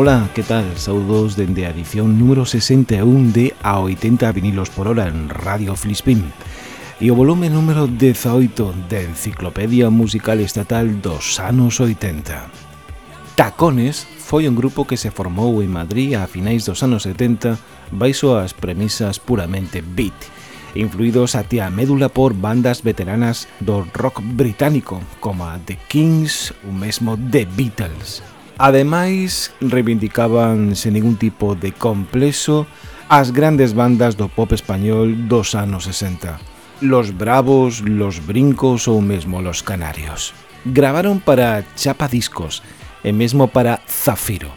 Ola, que tal? Saudos dende a edición número 61 de A80 vinilos por hora en Radio Flispín e o volume número 18 de Enciclopedia Musical Estatal dos anos 80. Tacones foi un grupo que se formou en Madrid a finais dos anos 70 baixo as premisas puramente beat, influídos até a médula por bandas veteranas do rock británico como a The Kings, o mesmo The Beatles. Ademais, reivindicaban sen ningún tipo de complexo as grandes bandas do pop español dos anos 60. Los Bravos, Los Brincos ou mesmo Los Canarios. Gravaron para Chapa Discos e mesmo para Zafiro.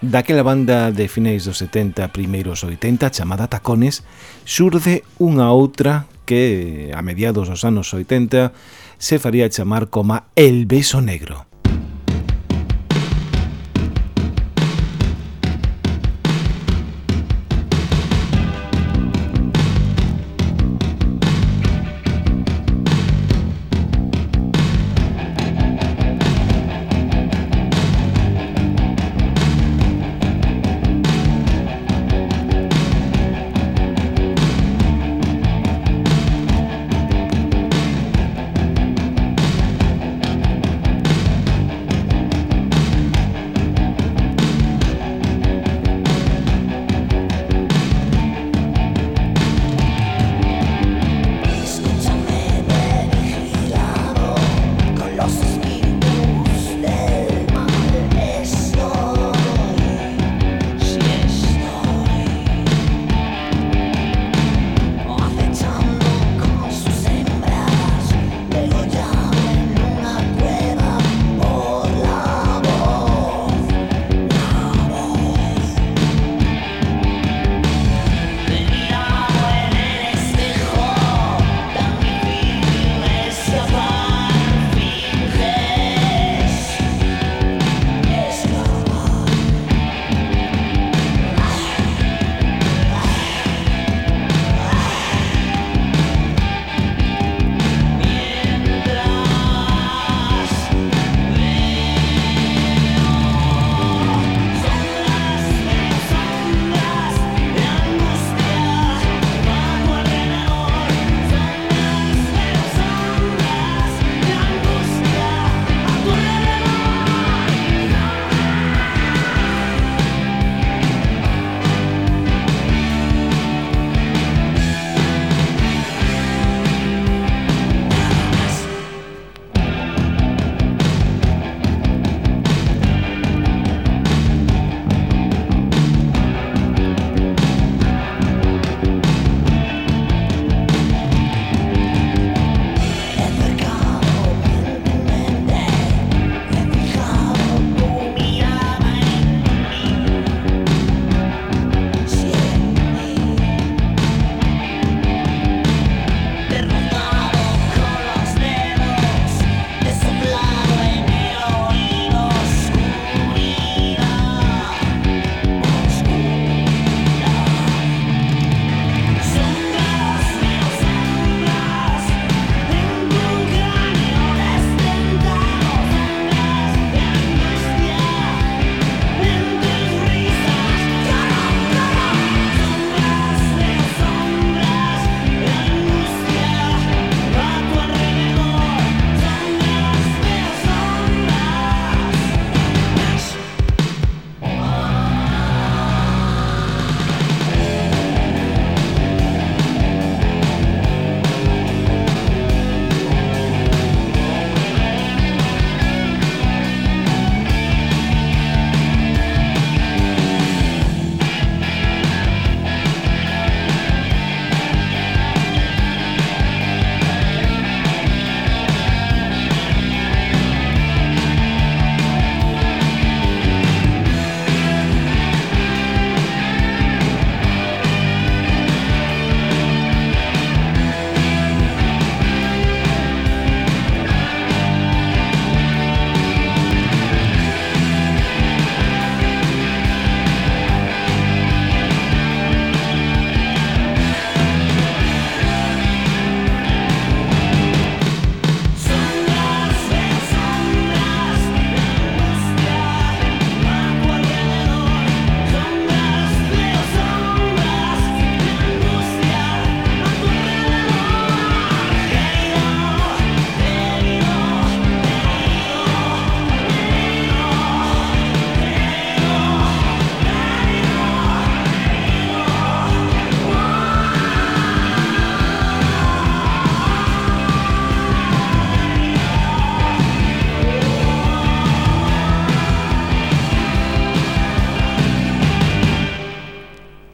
Daquela banda de finais dos 70 primeiros 80 chamada Tacones xurde unha outra que a mediados dos anos 80 se faría chamar como El Beso Negro.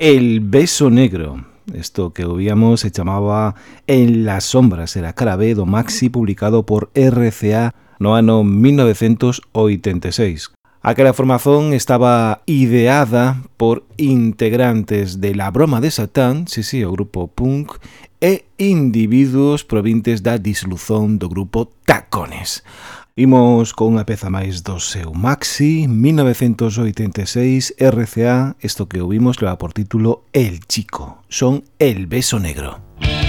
El beso negro. Esto que ouvíamos se chamaba En las sombras, era cara B do maxi publicado por RCA no ano 1986. Aquela formación estaba ideada por integrantes de La Broma de Satán, sí, sí, o grupo punk, e individuos provintes da disolución do grupo Tacones. Imos con unha peza máis do seu maxi, 1986, RCA, isto que ouvimos leva por título El Chico, son El Beso Negro. Música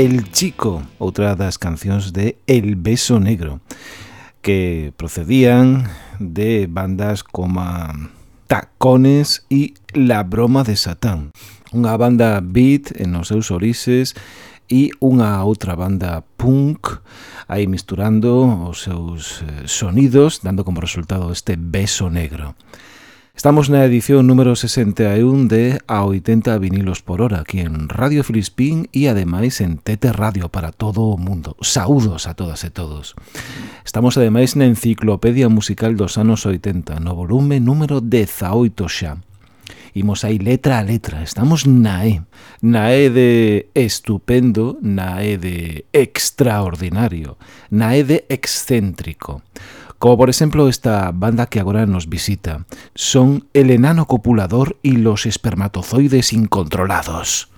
El Chico, outra das cancións de El Beso Negro, que procedían de bandas como Tacones e La Broma de Satán. Unha banda beat en os seus orixes e unha outra banda punk aí misturando os seus eh, sonidos, dando como resultado este beso negro. Estamos na edición número 61 de A 80 vinilos por hora aquí en Radio Filispín e ademais en Tete Radio para todo o mundo. Saúdos a todas e todos. Estamos ademais na Enciclopedia Musical dos anos 80, no volume número 18 xa. Imos aí letra a letra, estamos na E. Na E de estupendo, na E de extraordinario, na E de excéntrico. Como por ejemplo esta banda que ahora nos visita. Son el enano copulador y los espermatozoides incontrolados.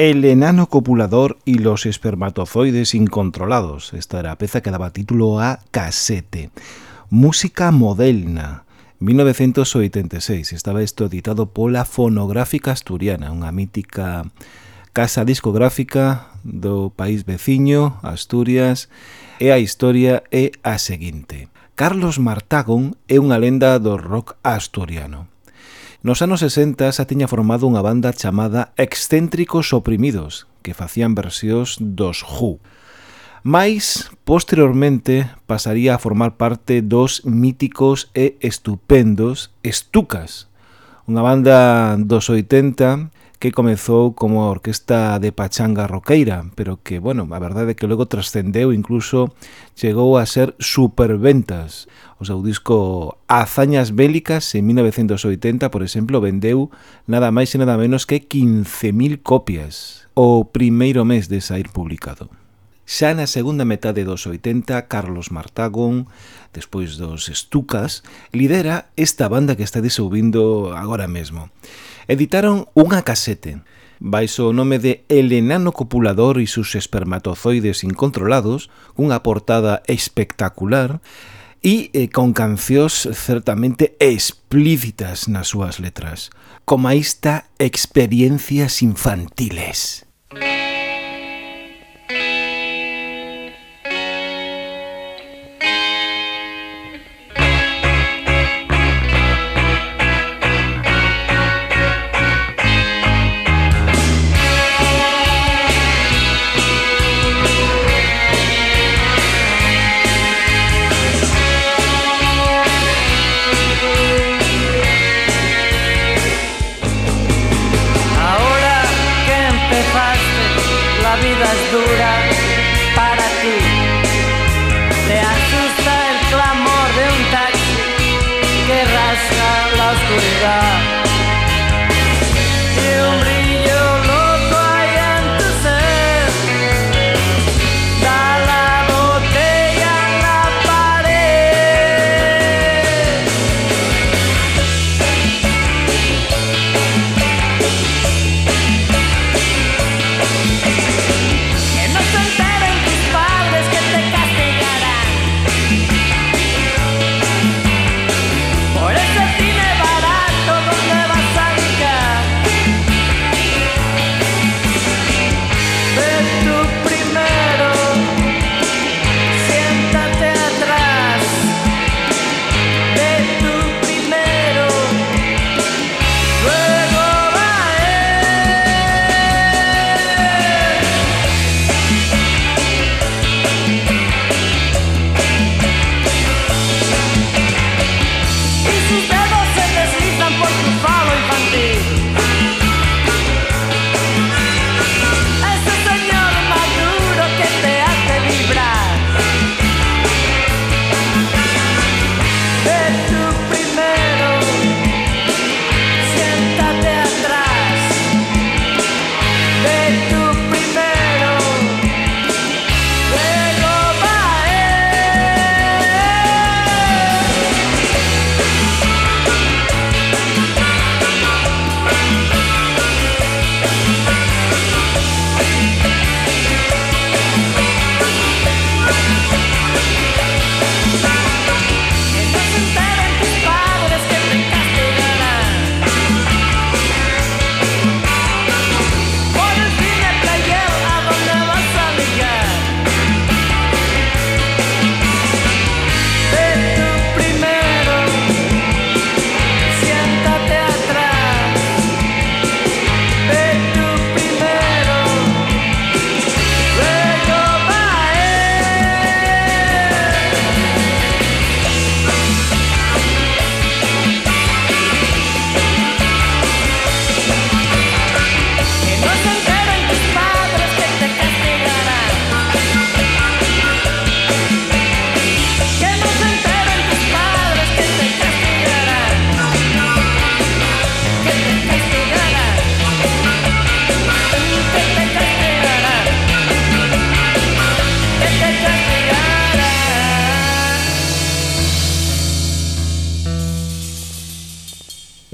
El enano copulador y los espermatozoides incontrolados. Esta era a peza que daba título a Casete. Música moderna. 1986. Estaba isto editado pola Fonográfica Asturiana, unha mítica casa discográfica do país veciño, Asturias, e a historia é a seguinte. Carlos Martagón é unha lenda do rock asturiano. Nos anos 60 xa tiña formado unha banda chamada Excéntricos Oprimidos, que facían versións dos Who. Mais, posteriormente, pasaría a formar parte dos míticos e estupendos Estucas, unha banda dos 80 que comezou como a orquesta de pachanga roqueira, pero que, bueno, a verdade é que logo trascendeu, incluso chegou a ser superventas. O seu disco Hazañas Bélicas en 1980, por exemplo, vendeu nada máis e nada menos que 15.000 copias o primeiro mes de sair publicado. Xa na segunda metade dos 80, Carlos Martagón, despois dos Estucas, lidera esta banda que está desouvindo agora mesmo editaron unha casete baixo o nome de El enano copulador e sus espermatozoides incontrolados, unha portada espectacular e eh, con cancións certamente explícitas nas súas letras, como esta experiencias infantiles.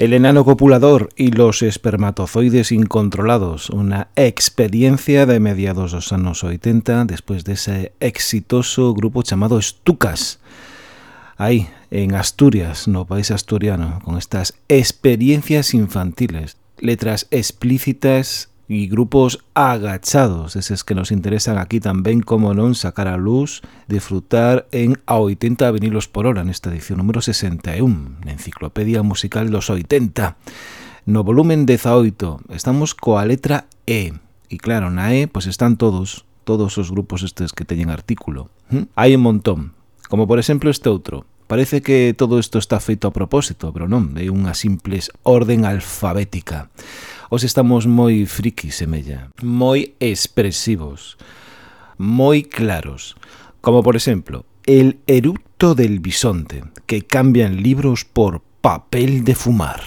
El enano copulador y los espermatozoides incontrolados, una experiencia de mediados dos anos 80 despois dese exitoso grupo chamado Estucas. Aí, en Asturias, no país asturiano, con estas experiencias infantiles, letras explícitas y grupos agachados, eses que nos interesan aquí tamén, como non, sacar a luz, disfrutar en a 80 vinilos por hora nesta edición número 61, na Enciclopedia Musical dos 80. No volumen 18 estamos coa letra E, e claro, na E pois están todos, todos os grupos estes que teñen artículo. ¿Mm? Hai un montón, como por exemplo este outro, Parece que todo isto está feito a propósito, pero non, é unha simples orden alfabética. Os estamos moi friki, semella, moi expresivos, moi claros, como por exemplo, el eructo del bisonte, que cambian libros por papel de fumar.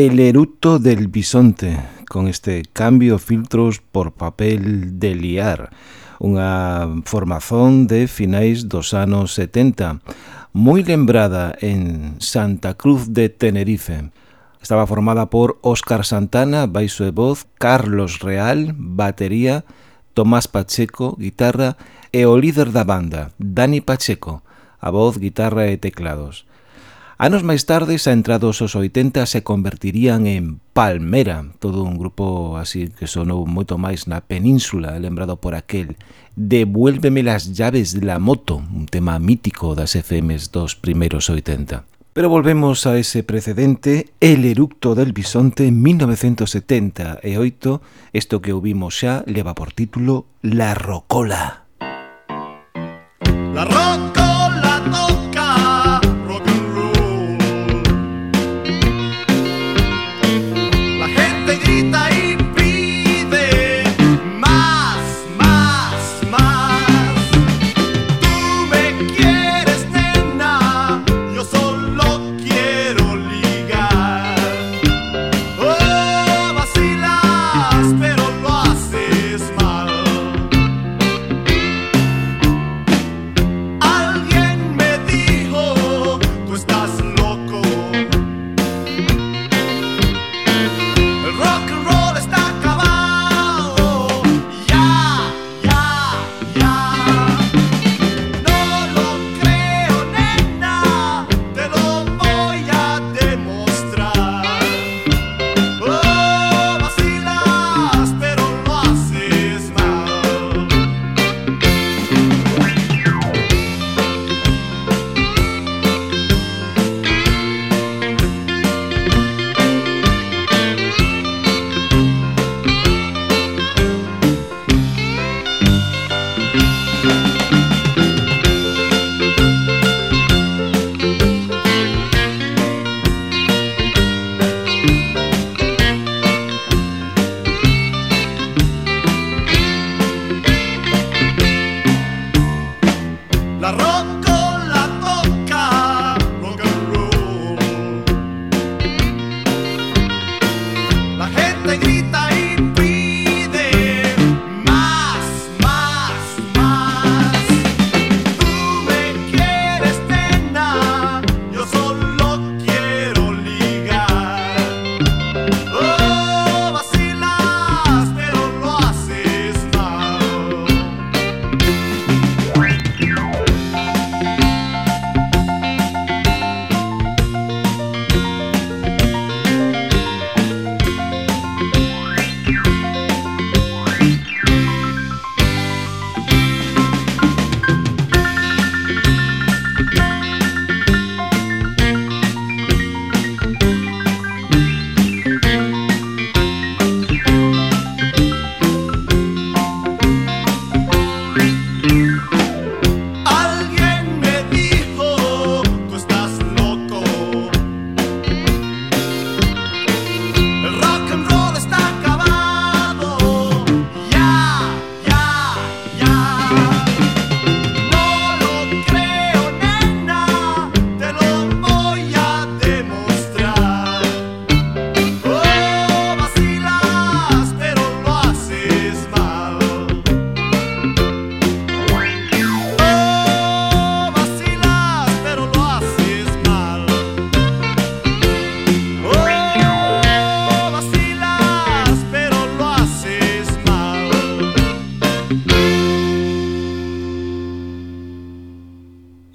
El eruto del bisonte, con este cambio filtros por papel de liar, unha formación de finais dos anos 70, moi lembrada en Santa Cruz de Tenerife. Estaba formada por Óscar Santana, baixo e voz, Carlos Real, batería, Tomás Pacheco, guitarra e o líder da banda, Dani Pacheco, a voz, guitarra e teclados. Anos máis tarde, xa entrados os 80, se convertirían en Palmera, todo un grupo así que sonou moito máis na península, lembrado por aquel. Devuélveme las llaves de la moto, un tema mítico das FMs dos primeiros 80. Pero volvemos a ese precedente, El eructo del bisonte en 1978, isto que ouvimos xa leva por título La Rocola. La Rocola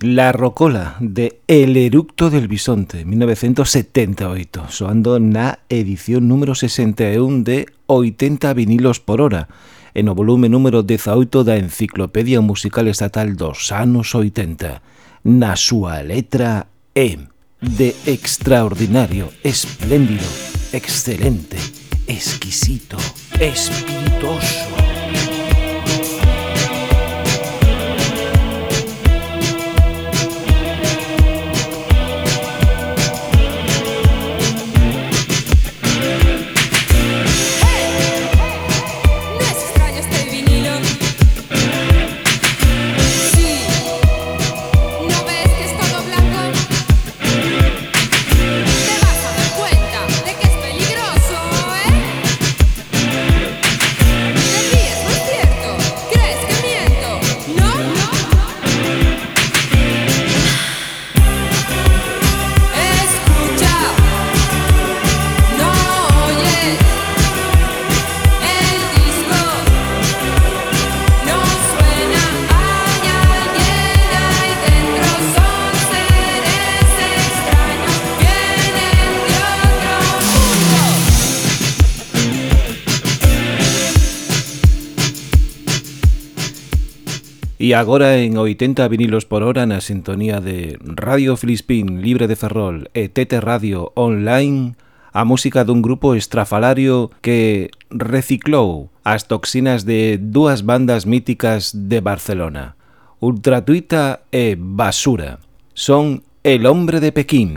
La Rocola de El Eructo del Bisonte, 1978, soando na edición número 61 de 80 vinilos por hora, en o volume número 18 da Enciclopedia Musical Estatal dos anos 80, na súa letra E, de extraordinario, espléndido, excelente, exquisito, espirituoso. agora en 80 vinilos por hora na sintonía de Radio Filispín Libre de Ferrol e Tete Radio Online a música dun grupo estrafalario que reciclou as toxinas de dúas bandas míticas de Barcelona, Ultratuita e Basura. Son El Hombre de Pekín.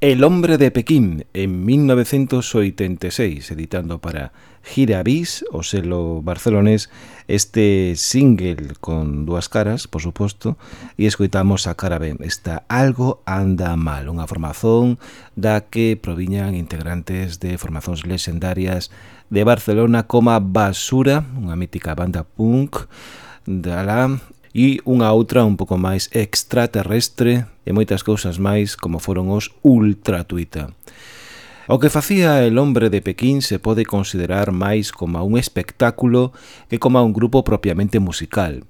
El hombre de Pekín en 1986, editando para Girabis, o selo barcelonés, este single con dúas caras, por suposto, e escoitamos a cara ben, está Algo anda mal, unha formación da que proviñan integrantes de formacións legendarias de Barcelona como Basura, unha mítica banda punk, da la e unha outra un pouco máis extraterrestre e moitas cousas máis como foron os ultratuita. O que facía el hombre de Pequín se pode considerar máis como un espectáculo que como un grupo propiamente musical.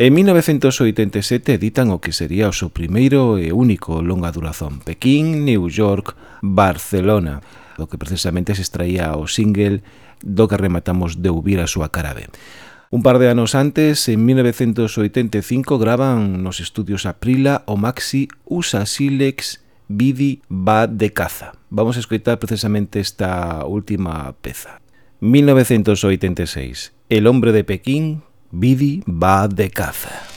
En 1987 editan o que sería o seu primeiro e único longa durazón Pequín, New York, Barcelona do que precisamente se extraía o single do que rematamos de ouvir a súa cara B. Un par de anos antes, en 1985, graban nos estudios Aprila o maxi Usa Silex Vidi va de caza. Vamos a escoitar precisamente esta última peza. 1986. El hombre de Pekín, Vidi va de caza.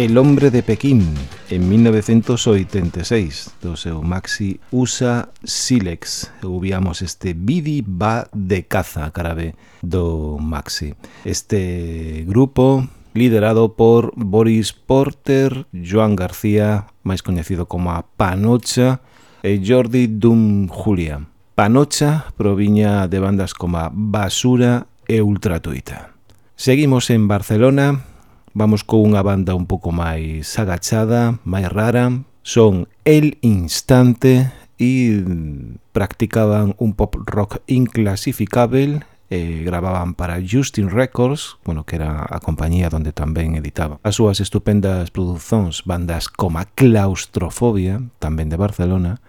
El hombre de Pekín en 1986 do seu maxi Usa Silex ouvíamos este Bidi va de caza carabe do maxi. Este grupo liderado por Boris Porter Joan García máis coñecido como a Panocha e Jordi Dum Julia Panocha proviña de bandas como Basura e Ultratuita. Seguimos en Barcelona. Vamos cunha banda un pouco máis agachada, máis rara. Son El Instante e practicaban un pop rock inclasificável eh, grababan para Justin Records, bueno, que era a compañía onde tamén editaba. As súas estupendas produzóns, bandas como Claustrofobia, tamén de Barcelona,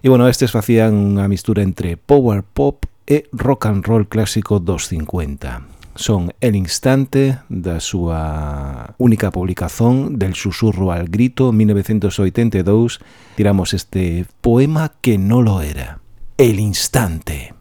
e bueno, estes facían unha mistura entre power pop e rock and roll clásico dos 50. Son El Instante, da súa única publicación del susurro al grito 1982, tiramos este poema que no lo era. El Instante.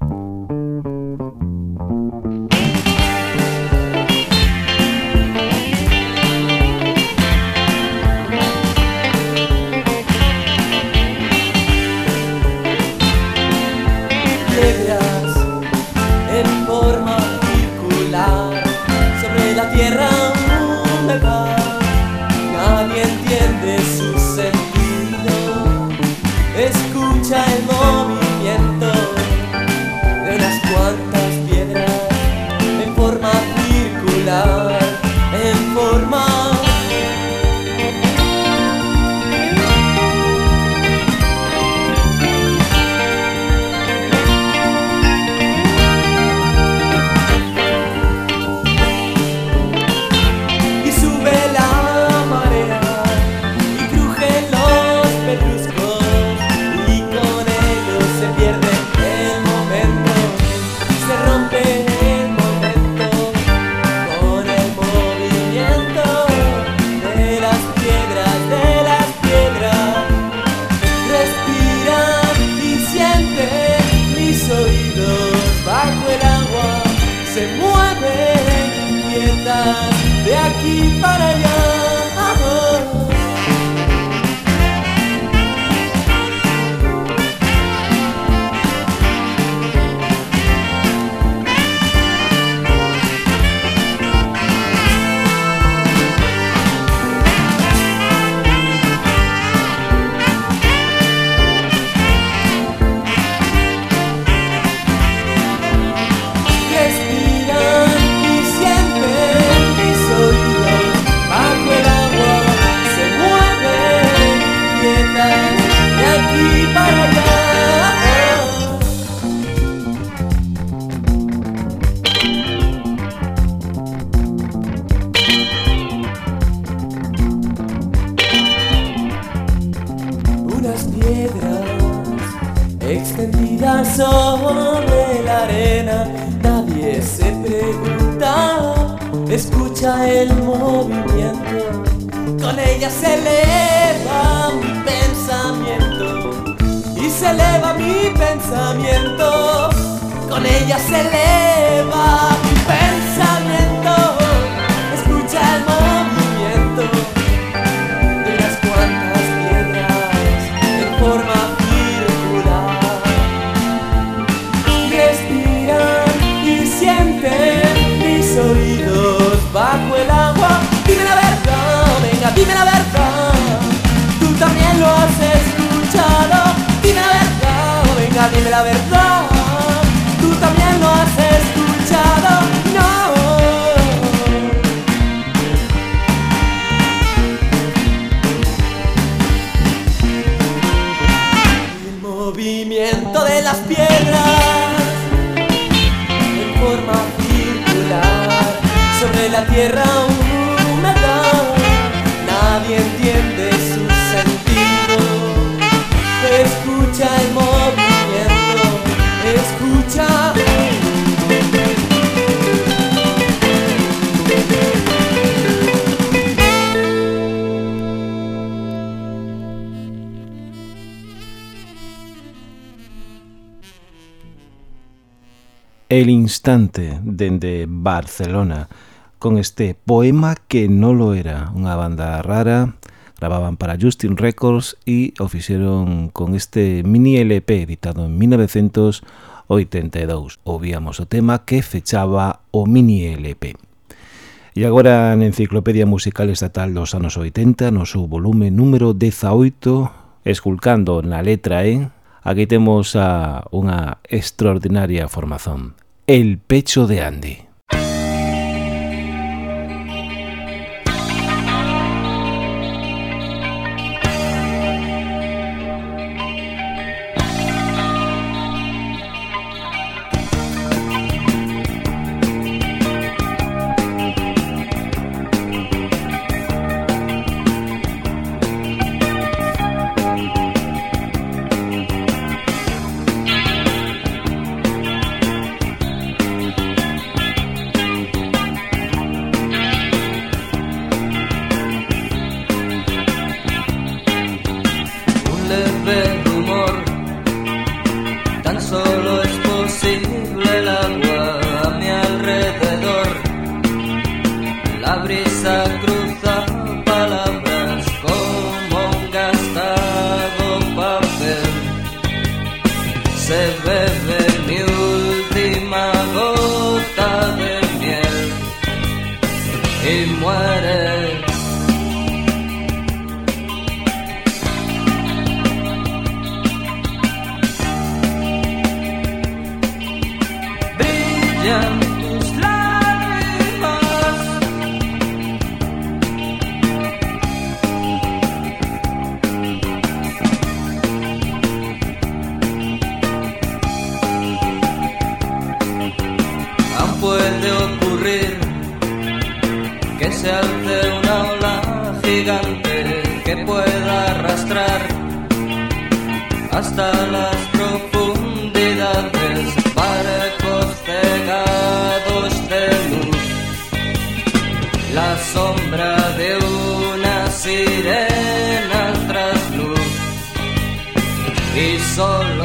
instante dende Barcelona con este poema que non lo era, unha banda rara, grababan para Justin Records e o fixeron con este mini LP editado en 1982. Ouvíamos o tema que fechaba o mini LP. E agora na Enciclopedia Musical Estatal dos anos 80, no seu volume número 18, esculcando na letra E, aquí temos a unha extraordinaria formación. El pecho de Andy. se alce una ola gigante que pueda arrastrar hasta las profundidades barcos cegados de luz, la sombra de una sirena tras luz y sol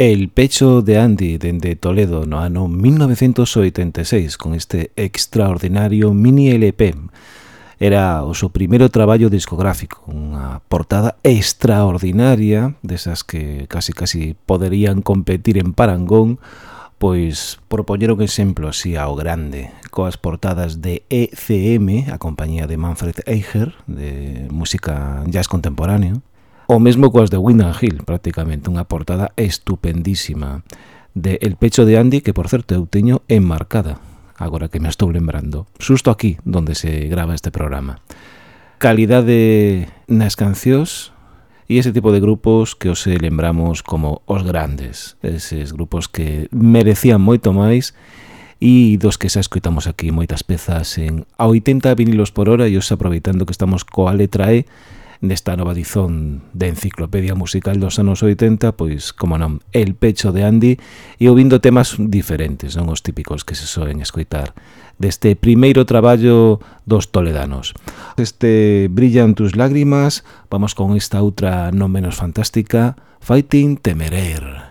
El pecho de Andy dende Toledo no ah, ano 1986 con este extraordinario mini LP. Era o seu primeiro traballo discográfico, unha portada extraordinaria desas que casi casi poderían competir en Parangón, pois propoñeron exemplo así ao grande, coas portadas de ECM, a compañía de Manfred Eicher, de música jazz contemporáneo, O mesmo coas de Windham Hill, prácticamente unha portada estupendísima de El pecho de Andy, que por certo eu teño enmarcada, agora que me estou lembrando, susto aquí donde se grava este programa. Calidade nas cancións, e ese tipo de grupos que os lembramos como os grandes, eses grupos que merecían moito máis e dos que xa escoitamos aquí moitas pezas en a 80 vinilos por hora e os aproveitando que estamos coa letra E nesta nova dizón de Enciclopedia Musical dos anos 80, pois, como non, El Pecho de Andy, e ouvindo temas diferentes, non os típicos que se soen escoitar deste primeiro traballo dos toledanos. Este Brillan tus lágrimas, vamos con esta outra non menos fantástica, Fighting Temerer.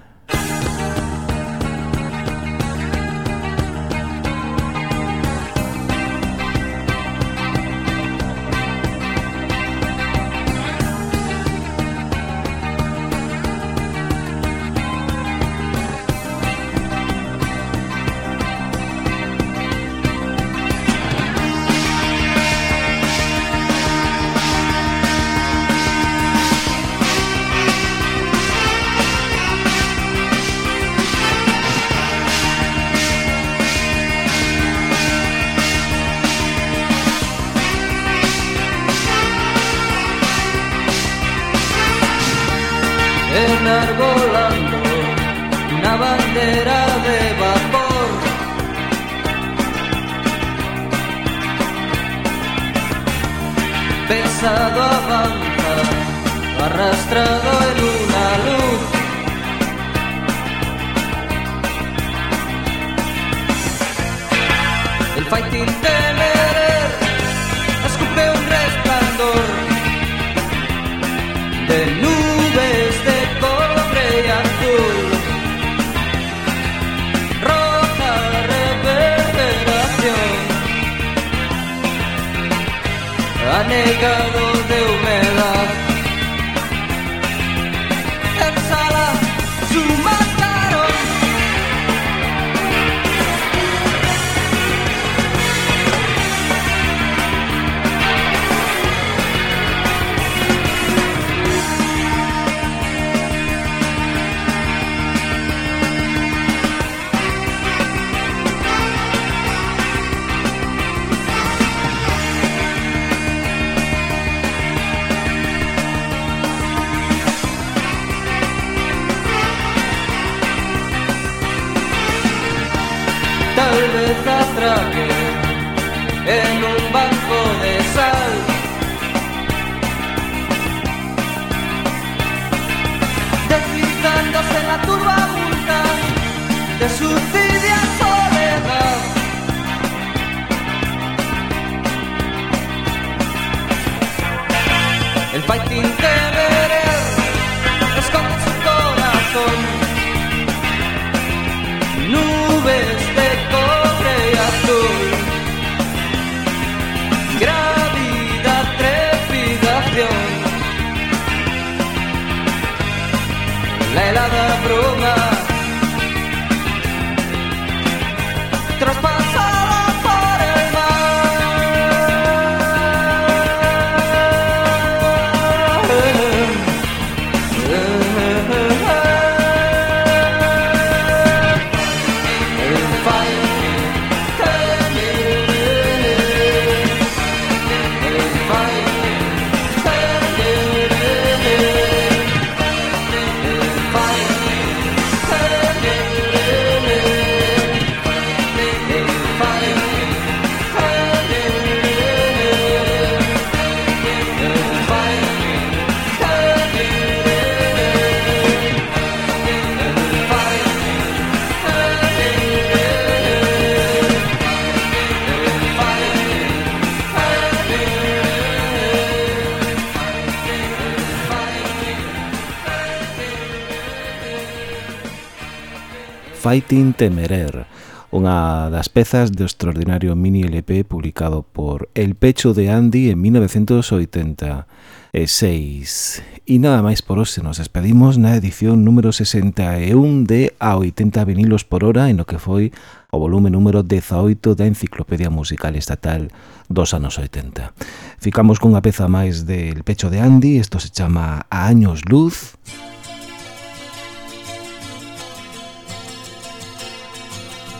llevar volando una bandera de vapor. Pesado avanza, arrastrado en una luz. El fighting ten negado el en un banco de sal. Deslizándose la turba adulta de su tibia soledad. El fighting Fighting Temerer, unha das pezas do extraordinario mini LP publicado por El Pecho de Andy en 1986. E nada máis por hoxe, nos despedimos na edición número 61 de A 80 vinilos por hora en o que foi o volume número 18 da Enciclopedia Musical Estatal dos anos 80. Ficamos cunha peza máis del Pecho de Andy, isto se chama A Años Luz...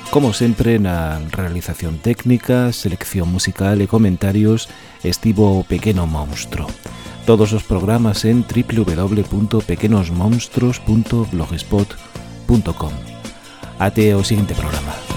Como sempre, na realización técnica, selección musical e comentarios, estivo o Pequeno Monstro. Todos os programas en www.pequenosmonstros.blogspot.com. Ate o seguinte programa.